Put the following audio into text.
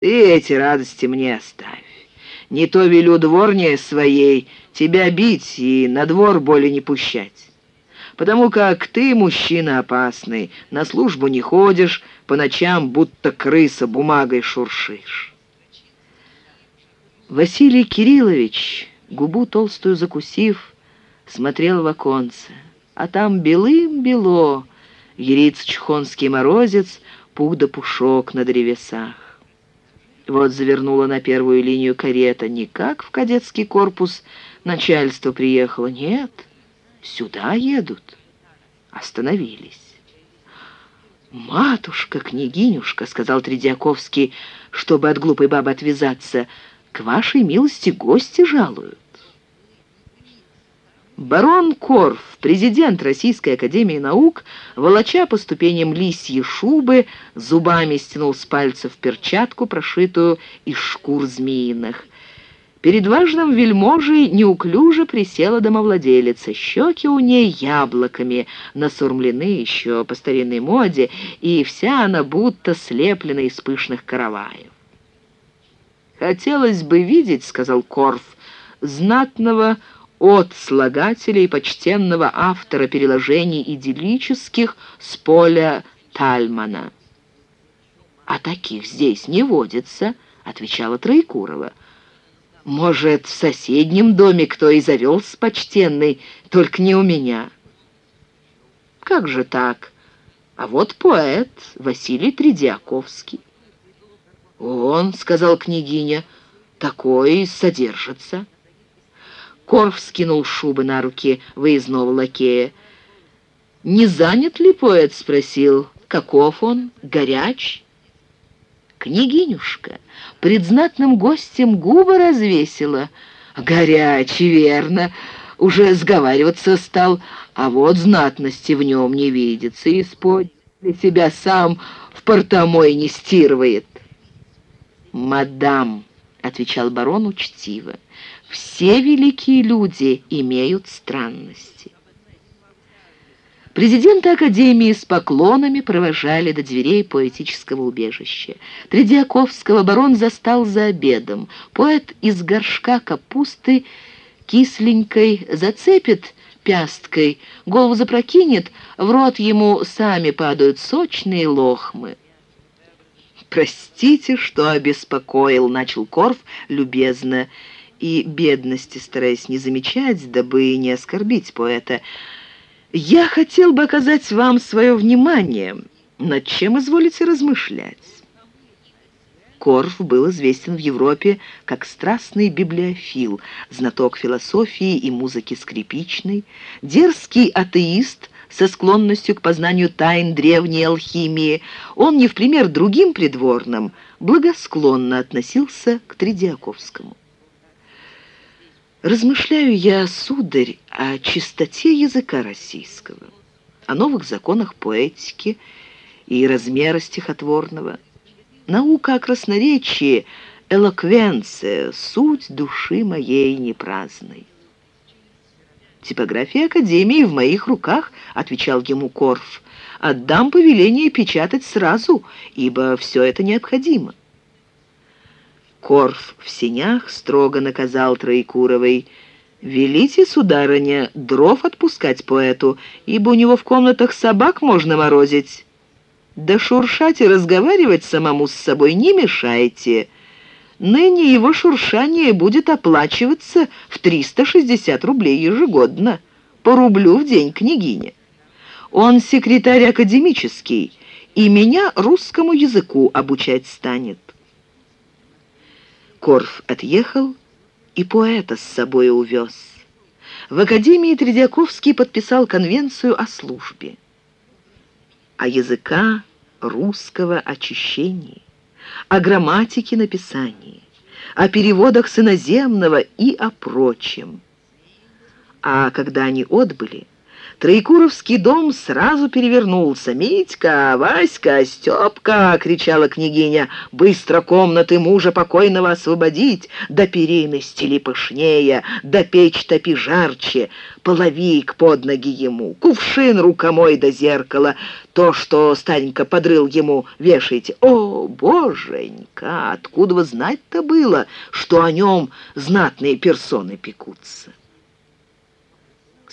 Ты эти радости мне оставь. Не то велю дворне своей тебя бить и на двор более не пущать. Потому как ты, мужчина опасный, на службу не ходишь, по ночам будто крыса бумагой шуршишь. Василий Кириллович, губу толстую закусив, смотрел в оконце, а там белым-бело, яриц чхонский морозец, пух да пушок на древесах. Вот завернула на первую линию карета, не как в кадетский корпус начальство приехало, нет, сюда едут. Остановились. «Матушка, княгинюшка», — сказал Тредиаковский, чтобы от глупой бабы отвязаться, — «к вашей милости гости жалуют». Барон Корф, президент Российской Академии Наук, волоча по ступеням лисьи шубы, зубами стянул с пальцев перчатку, прошитую из шкур змеиных. Перед важным вельможей неуклюже присела домовладелица. Щеки у ней яблоками, насурмлены еще по старинной моде, и вся она будто слеплена из пышных караваев. «Хотелось бы видеть, — сказал Корф, — знатного от слагателя и почтенного автора переложений идиллических с поля Тальмана. «А таких здесь не водится», — отвечала Троекурова. «Может, в соседнем доме кто и завелся почтенный, только не у меня». «Как же так? А вот поэт Василий Тридиаковский». «Он, — сказал княгиня, — такой содержится». Корф скинул шубы на руки выездного лакея. «Не занят ли поэт?» — спросил. «Каков он? Горяч?» Княгинюшка пред знатным гостем губы развесила. «Горяч, верно!» Уже сговариваться стал, а вот знатности в нем не видится, и для себя сам в портомой не стирывает. «Мадам», — отвечал барон учтиво, все великие люди имеют странности. Президента Академии с поклонами провожали до дверей поэтического убежища. Тредиаковского барон застал за обедом. Поэт из горшка капусты кисленькой зацепит пясткой, голову запрокинет, в рот ему сами падают сочные лохмы. «Простите, что обеспокоил», — начал Корф любезно, — и бедности стараясь не замечать, дабы не оскорбить поэта, «Я хотел бы оказать вам свое внимание, над чем изволите размышлять». Корф был известен в Европе как страстный библиофил, знаток философии и музыки скрипичной, дерзкий атеист со склонностью к познанию тайн древней алхимии. Он не в пример другим придворным благосклонно относился к Тридиаковскому. Размышляю я, сударь, о чистоте языка российского, о новых законах поэтики и размера стихотворного. Наука о красноречии, элоквенция, суть души моей непраздной. «Типография Академии в моих руках», — отвечал ему Корф. «Отдам повеление печатать сразу, ибо все это необходимо». Корф в синях строго наказал Троекуровой. «Велите, сударыня, дров отпускать поэту, ибо у него в комнатах собак можно морозить. Да шуршать и разговаривать самому с собой не мешайте. Ныне его шуршание будет оплачиваться в 360 рублей ежегодно, по рублю в день княгине. Он секретарь академический, и меня русскому языку обучать станет». Корф отъехал и поэта с собой увез. В Академии Тредиаковский подписал конвенцию о службе, о языка русского очищении, о грамматике написании, о переводах с иноземного и о прочем. А когда они отбыли, Троекуровский дом сразу перевернулся. «Митька, Васька, Степка!» — кричала княгиня. «Быстро комнаты мужа покойного освободить, да перины стели пышнее, да печь топи жарче, половик под ноги ему, кувшин рукомой до зеркала, то, что Станька подрыл ему, вешайте. О, боженька, откуда вы знать-то было, что о нем знатные персоны пекутся?»